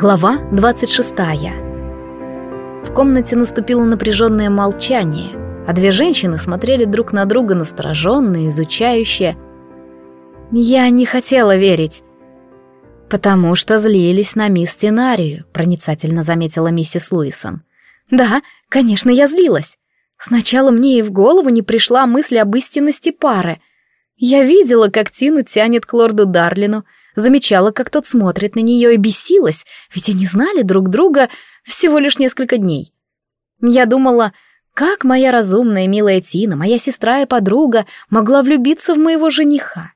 Глава 26. В комнате наступило напряженное молчание, а две женщины смотрели друг на друга настороженно, изучающе. Я не хотела верить. «Потому что злились на мисс Тенарию», — проницательно заметила миссис Луисон. «Да, конечно, я злилась. Сначала мне и в голову не пришла мысль об истинности пары. Я видела, как Тину тянет к лорду Дарлину, замечала, как тот смотрит на нее и бесилась, ведь они знали друг друга всего лишь несколько дней. Я думала, как моя разумная милая Тина, моя сестра и подруга, могла влюбиться в моего жениха.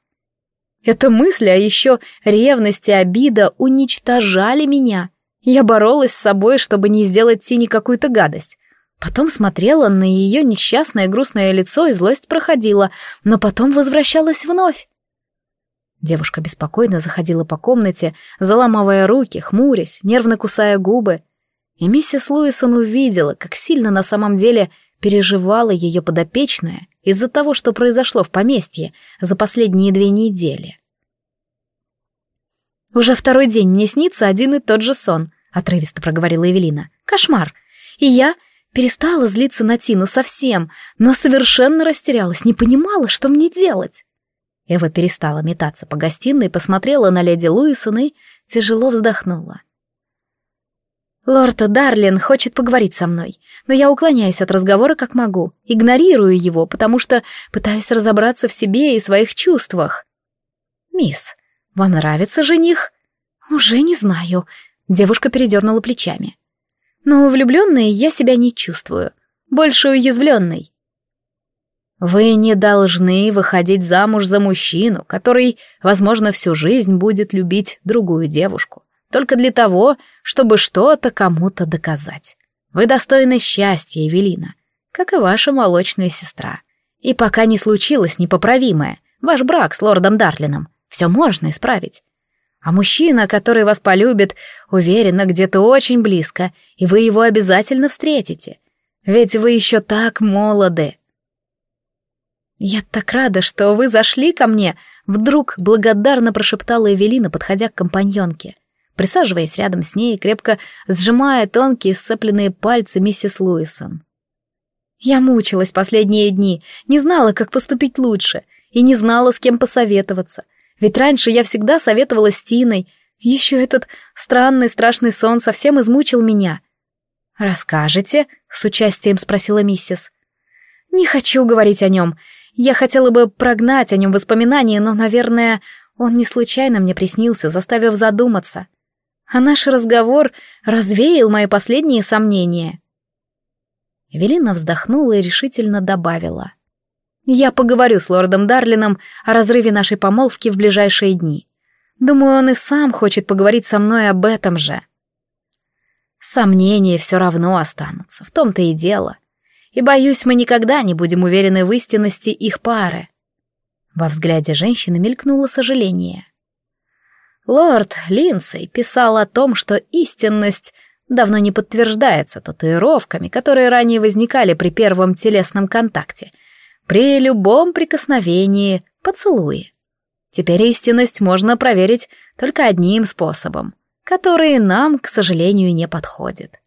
Эта мысль, а еще ревность и обида уничтожали меня. Я боролась с собой, чтобы не сделать Тине какую-то гадость. Потом смотрела на ее несчастное грустное лицо, и злость проходила, но потом возвращалась вновь. Девушка беспокойно заходила по комнате, заламывая руки, хмурясь, нервно кусая губы. И миссис Луисон увидела, как сильно на самом деле переживала ее подопечная из-за того, что произошло в поместье за последние две недели. «Уже второй день мне снится один и тот же сон», — отрывисто проговорила Эвелина. «Кошмар! И я перестала злиться на Тину совсем, но совершенно растерялась, не понимала, что мне делать». Эва перестала метаться по гостиной, посмотрела на леди Луисон и тяжело вздохнула. «Лорд Дарлин хочет поговорить со мной, но я уклоняюсь от разговора как могу, игнорирую его, потому что пытаюсь разобраться в себе и своих чувствах». «Мисс, вам нравится жених?» «Уже не знаю», — девушка передернула плечами. «Но влюбленной я себя не чувствую, больше уязвленной. Вы не должны выходить замуж за мужчину, который, возможно, всю жизнь будет любить другую девушку, только для того, чтобы что-то кому-то доказать. Вы достойны счастья, Эвелина, как и ваша молочная сестра. И пока не случилось непоправимое, ваш брак с лордом Дарлином, все можно исправить. А мужчина, который вас полюбит, уверенно где-то очень близко, и вы его обязательно встретите. Ведь вы еще так молоды. «Я так рада, что вы зашли ко мне!» Вдруг благодарно прошептала Эвелина, подходя к компаньонке, присаживаясь рядом с ней, крепко сжимая тонкие сцепленные пальцы миссис Луисон. Я мучилась последние дни, не знала, как поступить лучше, и не знала, с кем посоветоваться. Ведь раньше я всегда советовала с Тиной. Еще этот странный страшный сон совсем измучил меня. «Расскажете?» — с участием спросила миссис. «Не хочу говорить о нем. Я хотела бы прогнать о нем воспоминания, но, наверное, он не случайно мне приснился, заставив задуматься. А наш разговор развеял мои последние сомнения. Эвелина вздохнула и решительно добавила. «Я поговорю с лордом Дарлином о разрыве нашей помолвки в ближайшие дни. Думаю, он и сам хочет поговорить со мной об этом же». Сомнения все равно останутся, в том-то и дело и, боюсь, мы никогда не будем уверены в истинности их пары. Во взгляде женщины мелькнуло сожаление. Лорд Линдсей писал о том, что истинность давно не подтверждается татуировками, которые ранее возникали при первом телесном контакте, при любом прикосновении, поцелуе. Теперь истинность можно проверить только одним способом, который нам, к сожалению, не подходит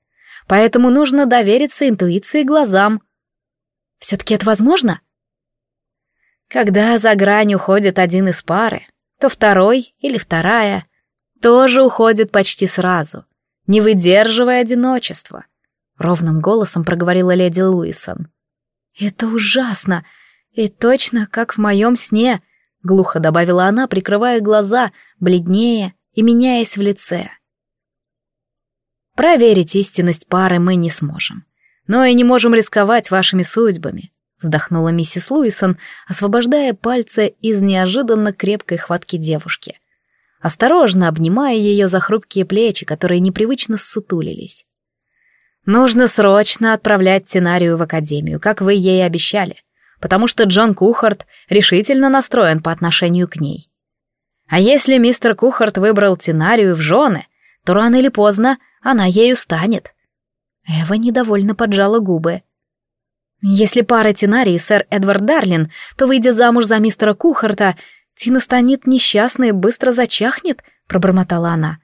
поэтому нужно довериться интуиции и глазам. Все-таки это возможно? Когда за грань уходит один из пары, то второй или вторая тоже уходит почти сразу, не выдерживая одиночества. Ровным голосом проговорила леди Луисон. «Это ужасно! И точно, как в моем сне!» — глухо добавила она, прикрывая глаза, бледнее и меняясь в лице. Проверить истинность пары мы не сможем. Но и не можем рисковать вашими судьбами, вздохнула миссис Луисон, освобождая пальцы из неожиданно крепкой хватки девушки. Осторожно обнимая ее за хрупкие плечи, которые непривычно ссутулились. Нужно срочно отправлять Тенарию в академию, как вы ей обещали, потому что Джон Кухарт решительно настроен по отношению к ней. А если мистер Кухарт выбрал Тенарию в жены, то рано или поздно она ею станет. Эва недовольно поджала губы. Если пара Тинари и сэр Эдвард Дарлин, то, выйдя замуж за мистера Кухарта, Тина станет несчастной и быстро зачахнет, пробормотала она.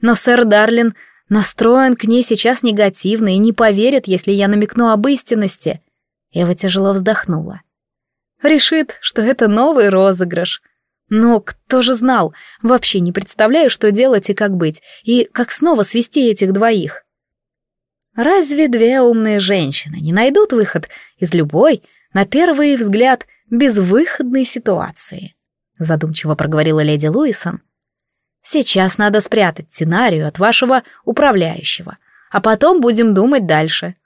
Но сэр Дарлин настроен к ней сейчас негативно и не поверит, если я намекну об истинности. Эва тяжело вздохнула. Решит, что это новый розыгрыш. Но кто же знал? Вообще не представляю, что делать и как быть, и как снова свести этих двоих. Разве две умные женщины не найдут выход из любой, на первый взгляд, безвыходной ситуации? Задумчиво проговорила леди Луисон. Сейчас надо спрятать сценарию от вашего управляющего, а потом будем думать дальше.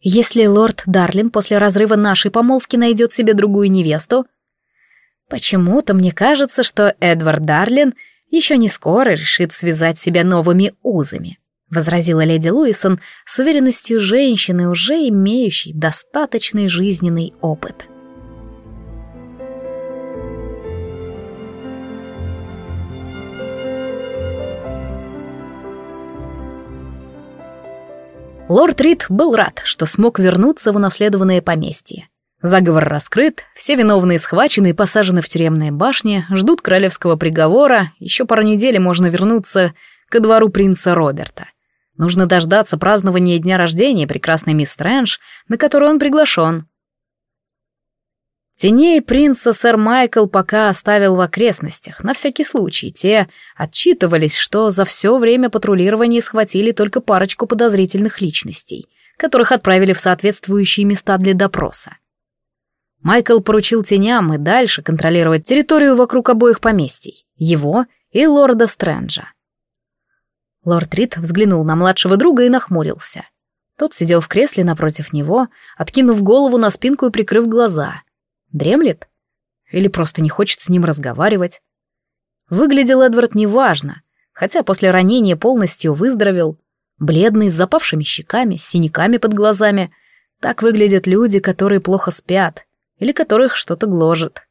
Если лорд Дарлин после разрыва нашей помолвки найдет себе другую невесту, почему-то мне кажется, что Эдвард Дарлин еще не скоро решит связать себя новыми узами, возразила леди Луисон с уверенностью женщины, уже имеющей достаточный жизненный опыт. — Лорд Рид был рад, что смог вернуться в унаследованное поместье. Заговор раскрыт, все виновные схвачены и посажены в тюремные башни, ждут королевского приговора, еще пару недель можно вернуться ко двору принца Роберта. Нужно дождаться празднования дня рождения прекрасной мисс Стрэндж, на которую он приглашен. Теней принца сэр Майкл пока оставил в окрестностях, на всякий случай. Те отчитывались, что за все время патрулирования схватили только парочку подозрительных личностей, которых отправили в соответствующие места для допроса. Майкл поручил теням и дальше контролировать территорию вокруг обоих поместий, его и лорда Стрэнджа. Лорд Рид взглянул на младшего друга и нахмурился. Тот сидел в кресле напротив него, откинув голову на спинку и прикрыв глаза — Дремлет? Или просто не хочет с ним разговаривать? Выглядел Эдвард неважно, хотя после ранения полностью выздоровел. Бледный, с запавшими щеками, с синяками под глазами. Так выглядят люди, которые плохо спят, или которых что-то гложет.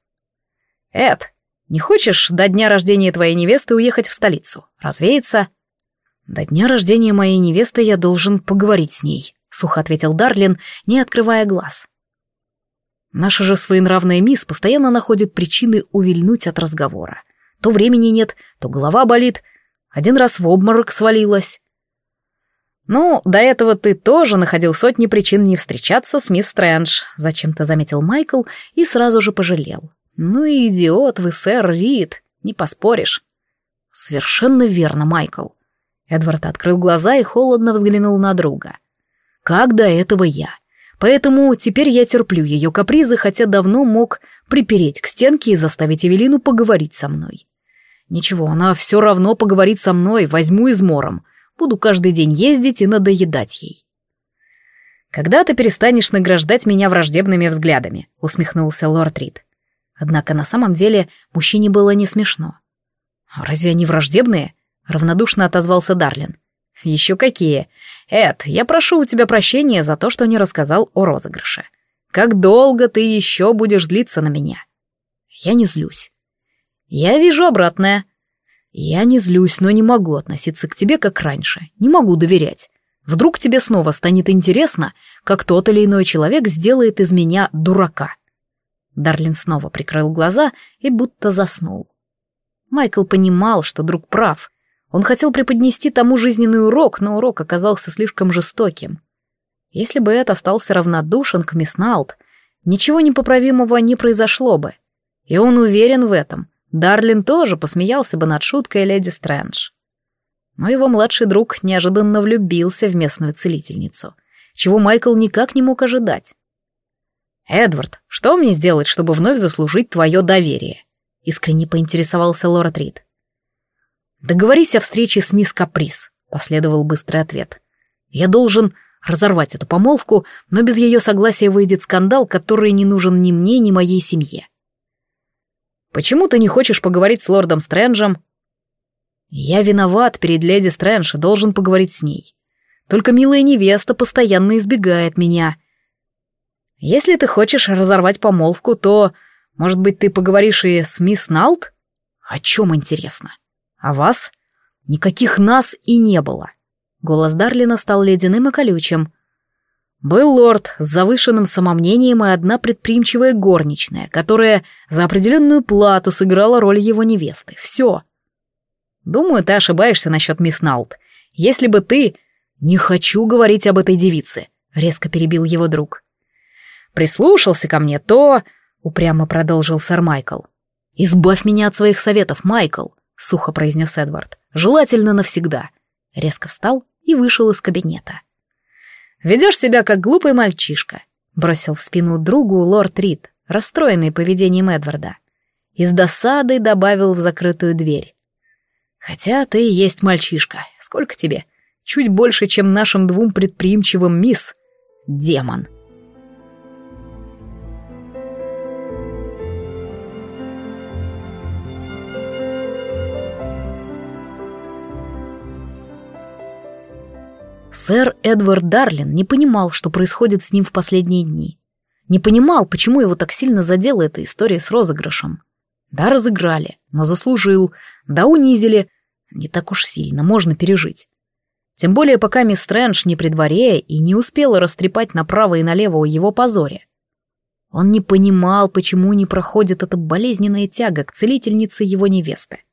«Эд, не хочешь до дня рождения твоей невесты уехать в столицу? Развеяться?» «До дня рождения моей невесты я должен поговорить с ней», — сухо ответил Дарлин, не открывая глаз. Наша же своенравная мисс постоянно находит причины увильнуть от разговора. То времени нет, то голова болит. Один раз в обморок свалилась. «Ну, до этого ты тоже находил сотни причин не встречаться с мисс Стрэндж», — зачем-то заметил Майкл и сразу же пожалел. «Ну и идиот вы, сэр Рид, не поспоришь». «Совершенно верно, Майкл». Эдвард открыл глаза и холодно взглянул на друга. «Как до этого я? Поэтому теперь я терплю ее капризы, хотя давно мог припереть к стенке и заставить Эвелину поговорить со мной. Ничего, она все равно поговорит со мной, возьму измором. Буду каждый день ездить и надоедать ей. «Когда ты перестанешь награждать меня враждебными взглядами?» — усмехнулся лорд Рид. Однако на самом деле мужчине было не смешно. «Разве они враждебные?» — равнодушно отозвался Дарлин. «Еще какие! Эд, я прошу у тебя прощения за то, что не рассказал о розыгрыше. Как долго ты еще будешь злиться на меня?» «Я не злюсь». «Я вижу обратное». «Я не злюсь, но не могу относиться к тебе, как раньше. Не могу доверять. Вдруг тебе снова станет интересно, как тот или иной человек сделает из меня дурака». Дарлин снова прикрыл глаза и будто заснул. Майкл понимал, что друг прав, он хотел преподнести тому жизненный урок, но урок оказался слишком жестоким. Если бы Эд остался равнодушен к мисс Налт, ничего непоправимого не произошло бы. И он уверен в этом. Дарлин тоже посмеялся бы над шуткой леди Стрэндж. Но его младший друг неожиданно влюбился в местную целительницу, чего Майкл никак не мог ожидать. «Эдвард, что мне сделать, чтобы вновь заслужить твое доверие?» — искренне поинтересовался Лора Рид. «Договорись о встрече с мисс Каприз», — последовал быстрый ответ. «Я должен разорвать эту помолвку, но без ее согласия выйдет скандал, который не нужен ни мне, ни моей семье». «Почему ты не хочешь поговорить с лордом Стрэнджем?» «Я виноват перед леди Стрэндж и должен поговорить с ней. Только милая невеста постоянно избегает меня. Если ты хочешь разорвать помолвку, то, может быть, ты поговоришь и с мисс Налт? О чем интересно?» А вас? Никаких нас и не было. Голос Дарлина стал ледяным и колючим. Был лорд с завышенным самомнением и одна предприимчивая горничная, которая за определенную плату сыграла роль его невесты. Все. Думаю, ты ошибаешься насчет мисс Налт. Если бы ты... Не хочу говорить об этой девице, резко перебил его друг. Прислушался ко мне, то... Упрямо продолжил сэр Майкл. «Избавь меня от своих советов, Майкл», — сухо произнес Эдвард. «Желательно навсегда». Резко встал и вышел из кабинета. «Ведешь себя как глупый мальчишка», — бросил в спину другу лорд Рид, расстроенный поведением Эдварда. И с досадой добавил в закрытую дверь. «Хотя ты и есть мальчишка. Сколько тебе? Чуть больше, чем нашим двум предприимчивым мисс. Демон». Сэр Эдвард Дарлин не понимал, что происходит с ним в последние дни. Не понимал, почему его так сильно задела эта история с розыгрышем. Да, разыграли, но заслужил, да, унизили. Не так уж сильно, можно пережить. Тем более, пока мисс Стрэндж не при дворе и не успела растрепать направо и налево о его позоре. Он не понимал, почему не проходит эта болезненная тяга к целительнице его невесты.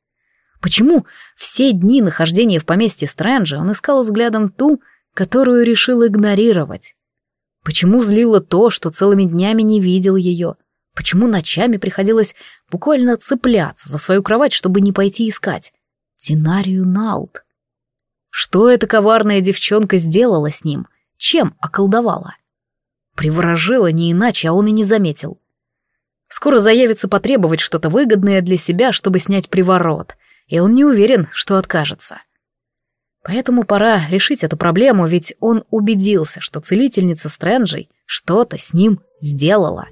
Почему все дни нахождения в поместье Стрэнджа он искал взглядом ту, которую решил игнорировать. Почему злило то, что целыми днями не видел ее? Почему ночами приходилось буквально цепляться за свою кровать, чтобы не пойти искать? Тинарию Налт. Что эта коварная девчонка сделала с ним? Чем околдовала? Приворожила не иначе, а он и не заметил. Скоро заявится потребовать что-то выгодное для себя, чтобы снять приворот, и он не уверен, что откажется. Поэтому пора решить эту проблему, ведь он убедился, что целительница Стрэнджей что-то с ним сделала.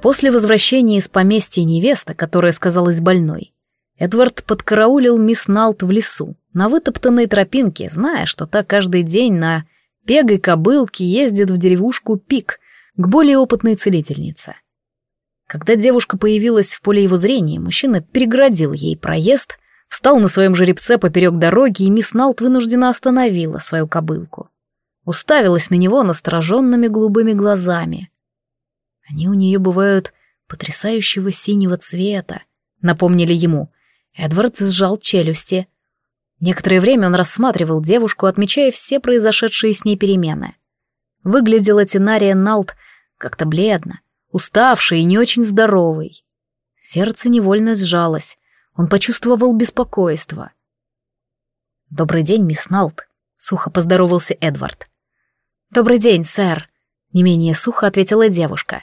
После возвращения из поместья невеста, которая сказалась больной, Эдвард подкараулил мисс Налт в лесу, на вытоптанной тропинке, зная, что та каждый день на Пегой кобылки ездит в деревушку Пик к более опытной целительнице. Когда девушка появилась в поле его зрения, мужчина переградил ей проезд, встал на своем жеребце поперек дороги, и мисс Налт вынуждена остановила свою кобылку. Уставилась на него настороженными голубыми глазами. Они у нее бывают потрясающего синего цвета, напомнили ему. Эдвард сжал челюсти. Некоторое время он рассматривал девушку, отмечая все произошедшие с ней перемены. Выглядела Тинария Налт как-то бледно, уставшей и не очень здоровой. Сердце невольно сжалось, он почувствовал беспокойство. «Добрый день, мисс Налт», — сухо поздоровался Эдвард. «Добрый день, сэр», — не менее сухо ответила девушка.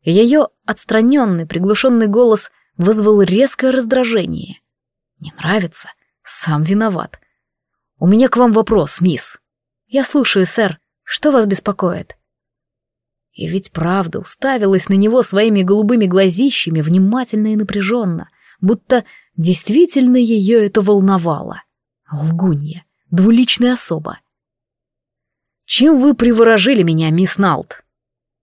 Ее отстраненный, приглушенный голос вызвал резкое раздражение. «Не нравится?» Сам виноват. У меня к вам вопрос, мисс. Я слушаю, сэр. Что вас беспокоит? И ведь правда уставилась на него своими голубыми глазищами внимательно и напряженно, будто действительно ее это волновало. Лгунья, двуличная особа. «Чем вы приворожили меня, мисс Налт?»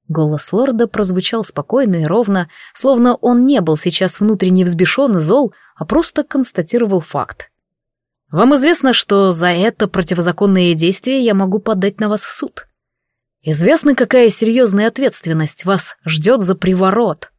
Голос лорда прозвучал спокойно и ровно, словно он не был сейчас внутренне взбешен и зол, а просто констатировал факт. Вам известно, что за это противозаконное действие я могу подать на вас в суд. Известно, какая серьезная ответственность вас ждет за приворот.